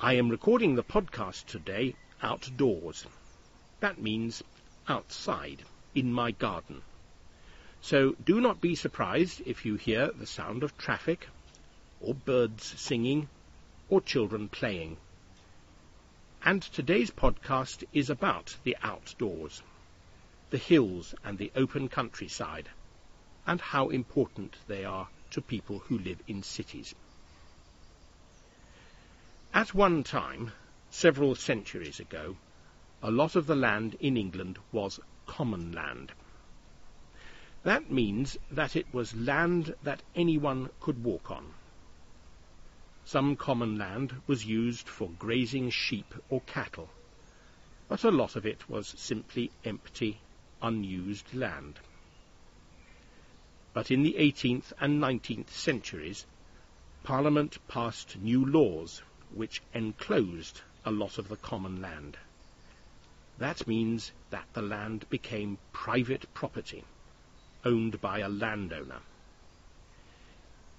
I am recording the podcast today outdoors. That means outside, in my garden. So do not be surprised if you hear the sound of traffic, or birds singing, or children playing. And today's podcast is about the outdoors, the hills and the open countryside, and how important they are to people who live in cities. At one time, several centuries ago, a lot of the land in England was common land. That means that it was land that anyone could walk on. Some common land was used for grazing sheep or cattle, but a lot of it was simply empty, unused land. But in the 18th and 19th centuries, Parliament passed new laws which enclosed a lot of the common land. That means that the land became private property, owned by a landowner.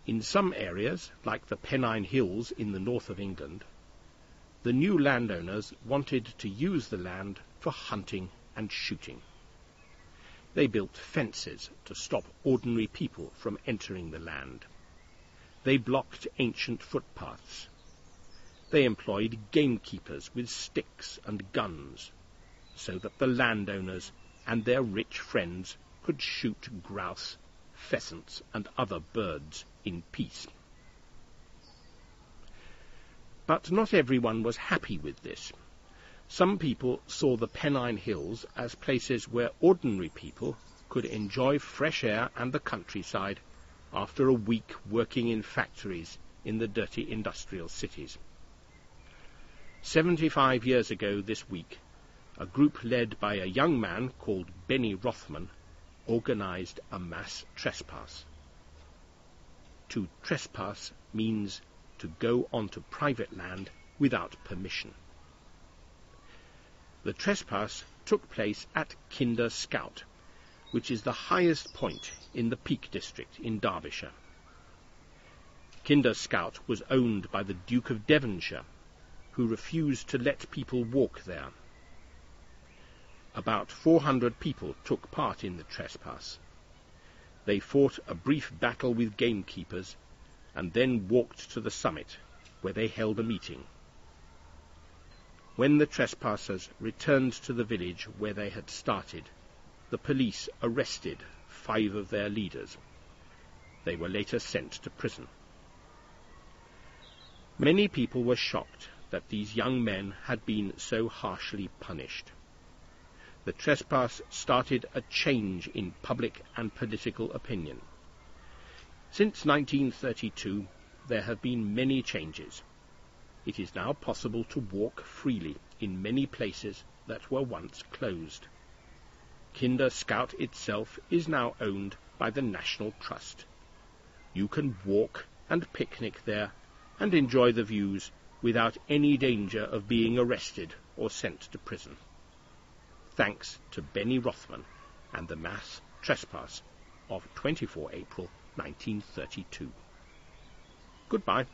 In some areas, like the Pennine Hills in the north of England, the new landowners wanted to use the land for hunting and shooting. They built fences to stop ordinary people from entering the land. They blocked ancient footpaths. They employed gamekeepers with sticks and guns, so that the landowners and their rich friends could shoot grouse, pheasants, and other birds in peace. But not everyone was happy with this. Some people saw the Pennine Hills as places where ordinary people could enjoy fresh air and the countryside after a week working in factories in the dirty industrial cities. Seventy-five years ago this week, a group led by a young man called Benny Rothman organized a mass trespass. To trespass means to go onto private land without permission. The trespass took place at Kinder Scout, which is the highest point in the Peak District in Derbyshire. Kinder Scout was owned by the Duke of Devonshire, who refused to let people walk there. About 400 people took part in the trespass. They fought a brief battle with gamekeepers and then walked to the summit, where they held a meeting. When the trespassers returned to the village where they had started, the police arrested five of their leaders. They were later sent to prison. Many people were shocked that these young men had been so harshly punished the trespass started a change in public and political opinion. Since 1932, there have been many changes. It is now possible to walk freely in many places that were once closed. Kinder Scout itself is now owned by the National Trust. You can walk and picnic there and enjoy the views without any danger of being arrested or sent to prison thanks to Benny Rothman and the mass trespass of 24 April 1932. Goodbye.